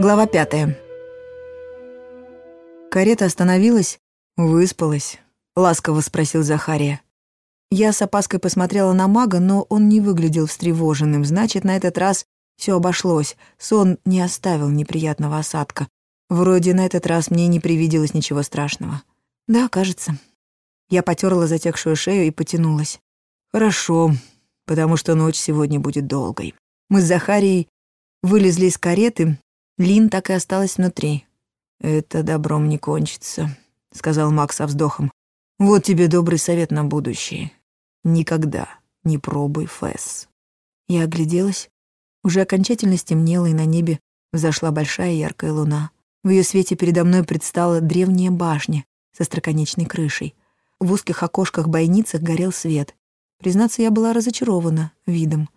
Глава пятая. Карета остановилась, выспалась, ласково спросил Захария. Я с опаской посмотрела на мага, но он не выглядел встревоженным. Значит, на этот раз все обошлось. Сон не оставил неприятного осадка. Вроде на этот раз мне не привиделось ничего страшного. Да, кажется. Я потерла затекшую шею и потянулась. Хорошо, потому что ночь сегодня будет долгой. Мы с Захарией вылезли из кареты Лин так и осталась внутри. «Это добром не кончится», — сказал Макс со вздохом. «Вот тебе добрый совет на будущее. Никогда не пробуй фэс». Я огляделась. Уже окончательно стемнело, и на небе взошла большая яркая луна. В ее свете передо мной предстала древняя башня со строконечной крышей. В узких окошках-бойницах горел свет. Признаться, я была разочарована видом.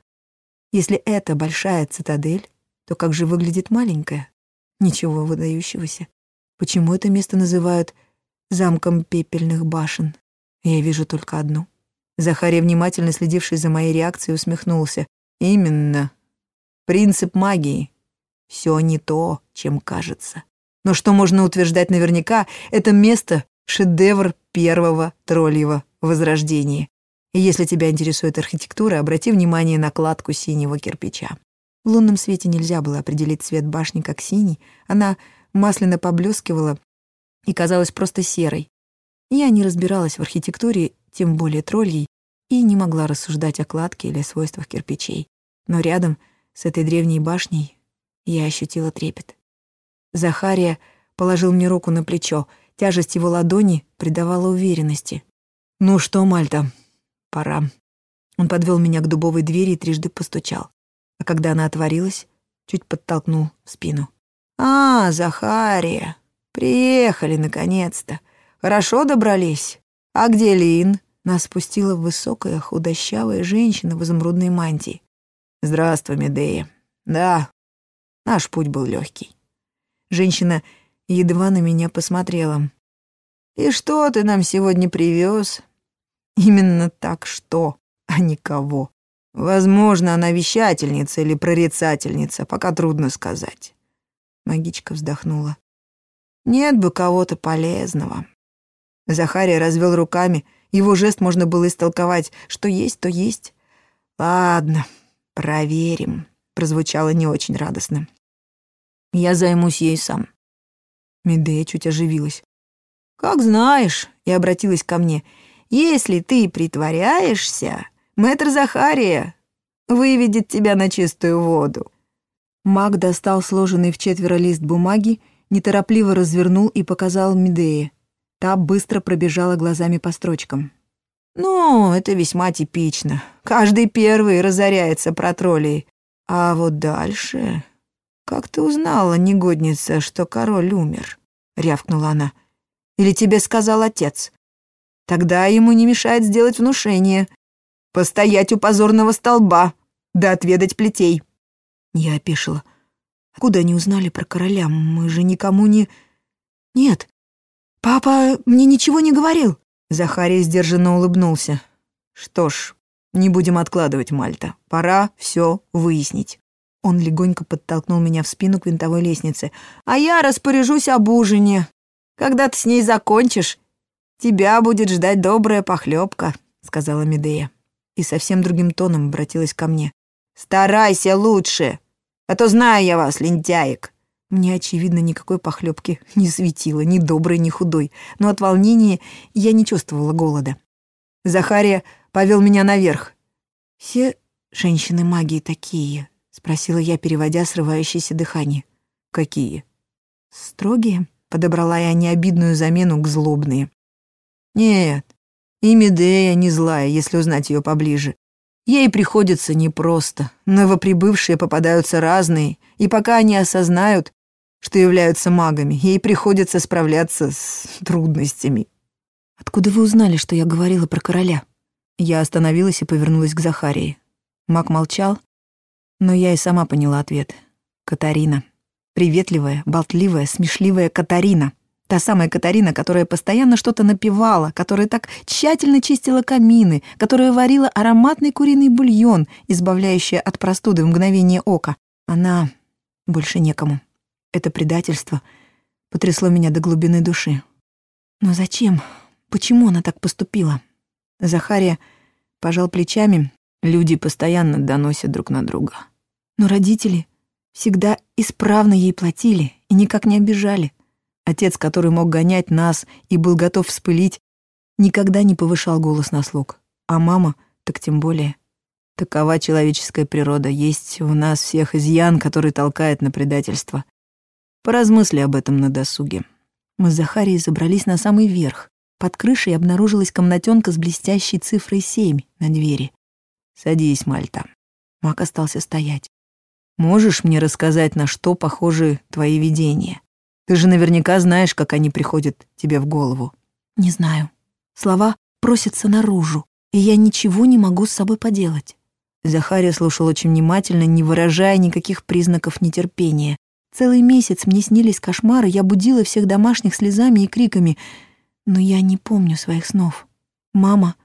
Если это большая цитадель, то как же выглядит маленькая? Ничего выдающегося. Почему это место называют замком пепельных башен? Я вижу только одну. Захария, внимательно следивший за моей реакцией, усмехнулся. Именно. Принцип магии. Все не то, чем кажется. Но что можно утверждать наверняка, это место — шедевр первого тролльего возрождения. И если тебя интересует архитектура, обрати внимание на кладку синего кирпича. В лунном свете нельзя было определить цвет башни как синий, она масляно поблескивала и казалась просто серой. Я не разбиралась в архитектуре, тем более троллей, и не могла рассуждать о кладке или свойствах кирпичей. Но рядом с этой древней башней я ощутила трепет. Захария положил мне руку на плечо, тяжесть его ладони придавала уверенности. «Ну что, Мальта, пора». Он подвел меня к дубовой двери и трижды постучал а когда она отворилась, чуть подтолкнул в спину. «А, Захария, приехали наконец-то. Хорошо добрались. А где Лин?» Нас спустила высокая, худощавая женщина в изумрудной мантии. «Здравствуй, Медея. Да, наш путь был легкий. Женщина едва на меня посмотрела. «И что ты нам сегодня привез?» «Именно так что, а не кого». Возможно, она вещательница или прорицательница, пока трудно сказать. Магичка вздохнула. Нет бы кого-то полезного. Захария развел руками. Его жест можно было истолковать. Что есть, то есть. Ладно, проверим. Прозвучало не очень радостно. Я займусь ей сам. Медея чуть оживилась. «Как знаешь», — и обратилась ко мне, — «если ты притворяешься, Мэтр Захария выведет тебя на чистую воду». Маг достал сложенный в четверо лист бумаги, неторопливо развернул и показал Медее. Та быстро пробежала глазами по строчкам. «Ну, это весьма типично. Каждый первый разоряется про троллей. А вот дальше... Как ты узнала, негодница, что король умер?» — рявкнула она. «Или тебе сказал отец? Тогда ему не мешает сделать внушение. Постоять у позорного столба, да отведать плетей. Я опешила. Куда они узнали про короля? Мы же никому не... Нет, папа мне ничего не говорил. Захарий сдержанно улыбнулся. Что ж, не будем откладывать, Мальта. Пора все выяснить. Он легонько подтолкнул меня в спину к винтовой лестнице. «А я распоряжусь об ужине. Когда ты с ней закончишь, тебя будет ждать добрая похлебка», — сказала Медея и совсем другим тоном обратилась ко мне. «Старайся лучше, а то знаю я вас, лентяек». Мне, очевидно, никакой похлебки не светило, ни доброй, ни худой, но от волнения я не чувствовала голода. Захария повел меня наверх. «Все женщины магии такие?» — спросила я, переводя срывающееся дыхание. «Какие?» «Строгие?» — подобрала я необидную замену к злобные. «Нет, и Медея не злая, если узнать ее поближе. Ей приходится непросто. Новоприбывшие попадаются разные, и пока они осознают, что являются магами, ей приходится справляться с трудностями. «Откуда вы узнали, что я говорила про короля?» Я остановилась и повернулась к Захарии. Маг молчал, но я и сама поняла ответ. «Катарина. Приветливая, болтливая, смешливая Катарина». Та самая Катарина, которая постоянно что-то напевала, которая так тщательно чистила камины, которая варила ароматный куриный бульон, избавляющий от простуды в мгновение ока. Она больше некому. Это предательство потрясло меня до глубины души. Но зачем? Почему она так поступила? Захария пожал плечами. Люди постоянно доносят друг на друга. Но родители всегда исправно ей платили и никак не обижали. Отец, который мог гонять нас и был готов вспылить, никогда не повышал голос на слуг. А мама так тем более. Такова человеческая природа. Есть в нас всех изъян, который толкает на предательство. Поразмысли об этом на досуге. Мы с Захарией забрались на самый верх. Под крышей обнаружилась комнатенка с блестящей цифрой семь на двери. «Садись, Мальта». Мак остался стоять. «Можешь мне рассказать, на что похожи твои видения? Ты же наверняка знаешь, как они приходят тебе в голову». «Не знаю. Слова просятся наружу, и я ничего не могу с собой поделать». Захария слушал очень внимательно, не выражая никаких признаков нетерпения. Целый месяц мне снились кошмары, я будила всех домашних слезами и криками, но я не помню своих снов. Мама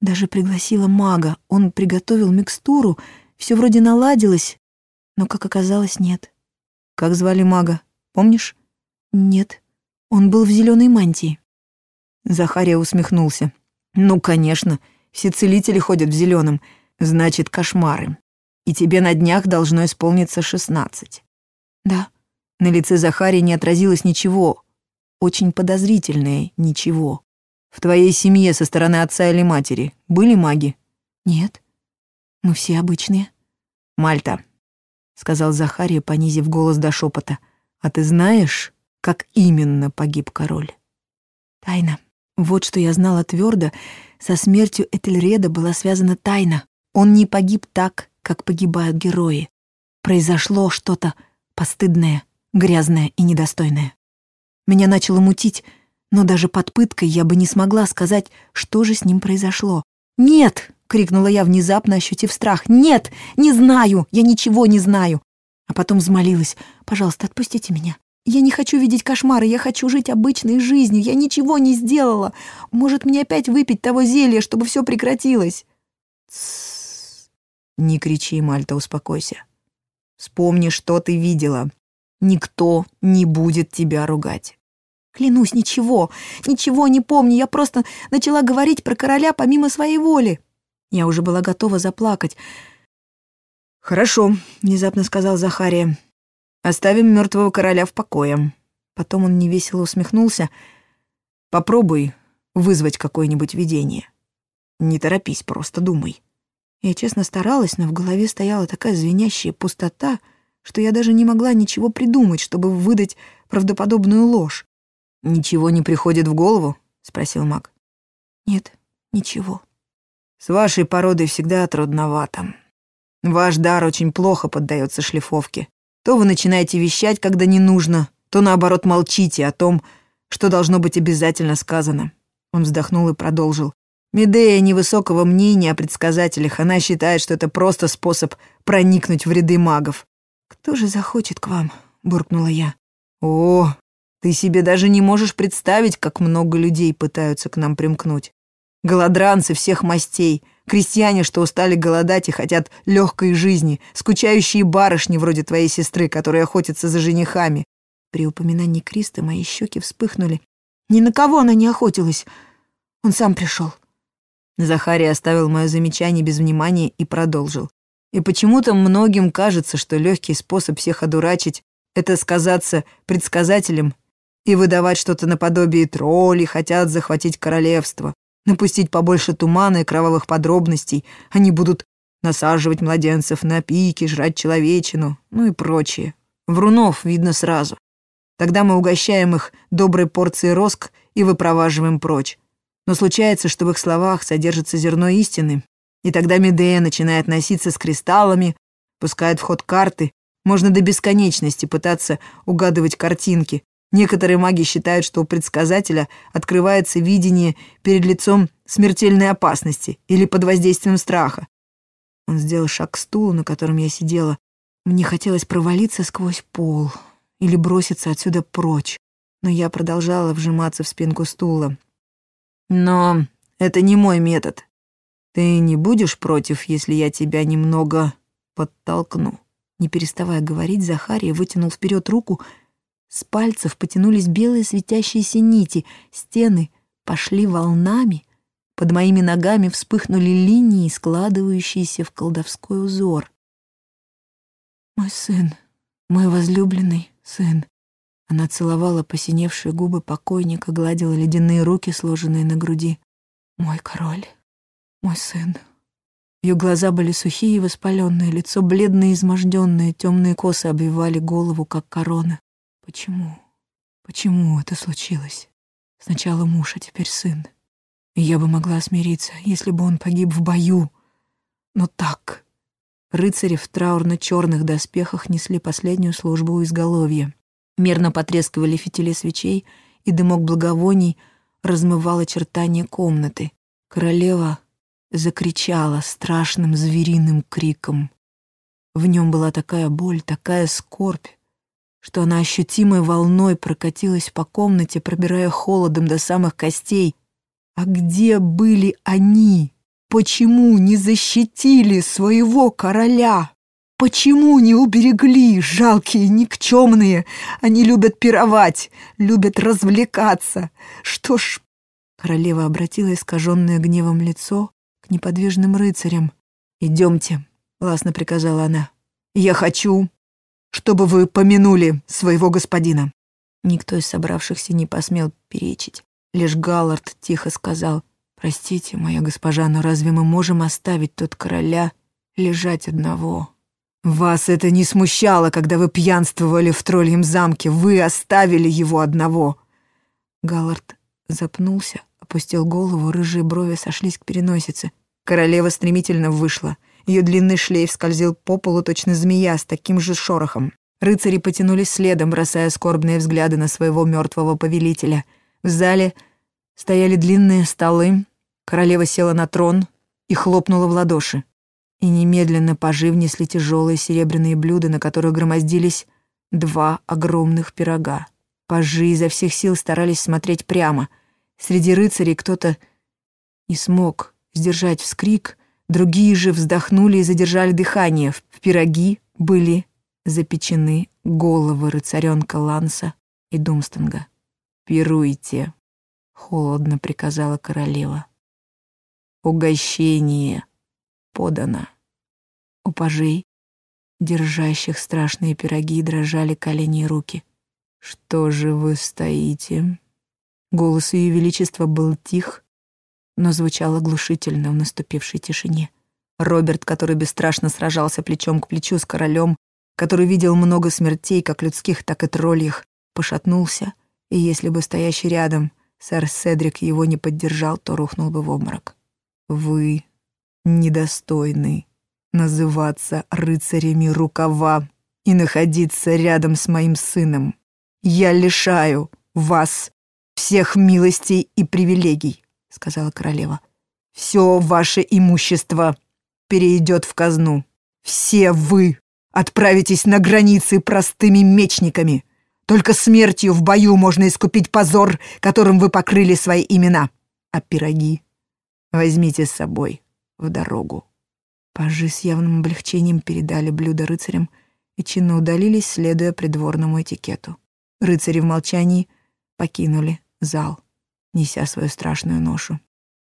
даже пригласила мага, он приготовил микстуру, все вроде наладилось, но, как оказалось, нет. Как звали мага, помнишь? Нет, он был в зеленой мантии. Захария усмехнулся. Ну, конечно, все целители ходят в зеленом значит, кошмары. И тебе на днях должно исполниться шестнадцать. Да. На лице Захарии не отразилось ничего. Очень подозрительное ничего. В твоей семье со стороны отца или матери были маги? Нет. Мы все обычные. Мальта, сказал Захария, понизив голос до шепота. А ты знаешь, как именно погиб король? Тайна. Вот что я знала твердо. Со смертью Этельреда была связана тайна. Он не погиб так, как погибают герои. Произошло что-то постыдное, грязное и недостойное. Меня начало мутить, но даже под пыткой я бы не смогла сказать, что же с ним произошло. «Нет!» — крикнула я, внезапно ощутив страх. «Нет! Не знаю! Я ничего не знаю!» А потом взмолилась. «Пожалуйста, отпустите меня. Я не хочу видеть кошмары, я хочу жить обычной жизнью. Я ничего не сделала. Может, мне опять выпить того зелья, чтобы все прекратилось?» «Тссс!» Не кричи, Мальта, успокойся. Вспомни, что ты видела. Никто не будет тебя ругать. Клянусь, ничего, ничего не помню. Я просто начала говорить про короля помимо своей воли. Я уже была готова заплакать. «Хорошо», — внезапно сказал Захария. «Оставим мертвого короля в покое». Потом он невесело усмехнулся. «Попробуй вызвать какое-нибудь видение. Не торопись, просто думай». Я честно старалась, но в голове стояла такая звенящая пустота, что я даже не могла ничего придумать, чтобы выдать правдоподобную ложь. «Ничего не приходит в голову?» — спросил маг. «Нет, ничего». «С вашей породой всегда трудновато. Ваш дар очень плохо поддается шлифовке. То вы начинаете вещать, когда не нужно, то наоборот молчите о том, что должно быть обязательно сказано». Он вздохнул и продолжил. Медея невысокого мнения о предсказателях. Она считает, что это просто способ проникнуть в ряды магов. «Кто же захочет к вам?» — буркнула я. «О, ты себе даже не можешь представить, как много людей пытаются к нам примкнуть. Голодранцы всех мастей, крестьяне, что устали голодать и хотят легкой жизни, скучающие барышни вроде твоей сестры, которые охотятся за женихами». При упоминании Криста мои щеки вспыхнули. Ни на кого она не охотилась. Он сам пришел. Захарий оставил мое замечание без внимания и продолжил. И почему-то многим кажется, что легкий способ всех одурачить — это сказаться предсказателем и выдавать что-то наподобие тролли, хотят захватить королевство, напустить побольше тумана и кровавых подробностей, они будут насаживать младенцев на пики, жрать человечину, ну и прочее. Врунов видно сразу. Тогда мы угощаем их доброй порцией роск и выпроваживаем прочь. Но случается, что в их словах содержится зерно истины, и тогда Медея начинает носиться с кристаллами, пускает в ход карты. Можно до бесконечности пытаться угадывать картинки. Некоторые маги считают, что у предсказателя открывается видение перед лицом смертельной опасности или под воздействием страха. Он сделал шаг к стулу, на котором я сидела. Мне хотелось провалиться сквозь пол или броситься отсюда прочь, но я продолжала вжиматься в спинку стула. Но это не мой метод. Ты не будешь против, если я тебя немного подтолкну?» Не переставая говорить, Захария вытянул вперед руку, С пальцев потянулись белые светящиеся нити, стены пошли волнами, под моими ногами вспыхнули линии, складывающиеся в колдовской узор. «Мой сын, мой возлюбленный сын». Она целовала посиневшие губы покойника, гладила ледяные руки, сложенные на груди. «Мой король, мой сын». Ее глаза были сухие и воспаленные, лицо бледное и изможденное, темные косы обвивали голову, как корона. Почему? Почему это случилось? Сначала муж, а теперь сын. И я бы могла смириться, если бы он погиб в бою. Но так... Рыцари в траурно-черных доспехах несли последнюю службу у изголовья. Мерно потрескивали фитили свечей, и дымок благовоний размывал очертания комнаты. Королева закричала страшным звериным криком. В нем была такая боль, такая скорбь, что она ощутимой волной прокатилась по комнате, пробирая холодом до самых костей. А где были они? Почему не защитили своего короля? Почему не уберегли, жалкие, никчемные? Они любят пировать, любят развлекаться. Что ж... Королева обратила искаженное гневом лицо к неподвижным рыцарям. «Идемте», — властно приказала она. «Я хочу, чтобы вы помянули своего господина». Никто из собравшихся не посмел перечить. Лишь Галлард тихо сказал, «Простите, моя госпожа, но разве мы можем оставить тут короля лежать одного?» «Вас это не смущало, когда вы пьянствовали в тролльем замке. Вы оставили его одного!» Галлард запнулся, опустил голову, рыжие брови сошлись к переносице. Королева стремительно вышла. Ее длинный шлейф скользил по полу точно змея с таким же шорохом. Рыцари потянулись следом, бросая скорбные взгляды на своего мертвого повелителя. В зале стояли длинные столы. Королева села на трон и хлопнула в ладоши. И немедленно пажи внесли тяжелые серебряные блюда, на которых громоздились два огромных пирога. Пажи изо всех сил старались смотреть прямо. Среди рыцарей кто-то не смог сдержать вскрик, Другие же вздохнули и задержали дыхание. В пироги были запечены головы рыцаренка Ланса и Думстонга. «Пируйте», — холодно приказала королева. «Угощение подано». У пажей, держащих страшные пироги, дрожали колени и руки. «Что же вы стоите?» Голос Ее Величества был тих, но звучал оглушительно в наступившей тишине. Роберт, который бесстрашно сражался плечом к плечу с королем, который видел много смертей, как людских, так и тролльих, пошатнулся, и если бы стоящий рядом сэр Седрик его не поддержал, то рухнул бы в обморок. «Вы недостойны называться рыцарями рукава и находиться рядом с моим сыном. Я лишаю вас всех милостей и привилегий. — сказала королева. «Все ваше имущество перейдет в казну. Все вы отправитесь на границы простыми мечниками. Только смертью в бою можно искупить позор, которым вы покрыли свои имена. А пироги возьмите с собой в дорогу». Пажи с явным облегчением передали блюдо рыцарям и чинно удалились, следуя придворному этикету. Рыцари в молчании покинули зал неся свою страшную ношу.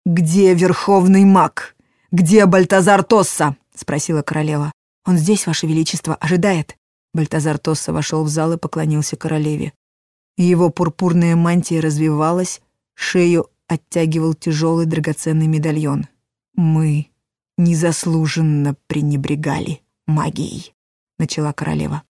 «Где верховный маг? Где Бальтазар Тосса?» — спросила королева. «Он здесь, ваше величество, ожидает». Бальтазар Тосса вошел в зал и поклонился королеве. Его пурпурная мантия развивалась, шею оттягивал тяжелый драгоценный медальон. «Мы незаслуженно пренебрегали магией», — начала королева.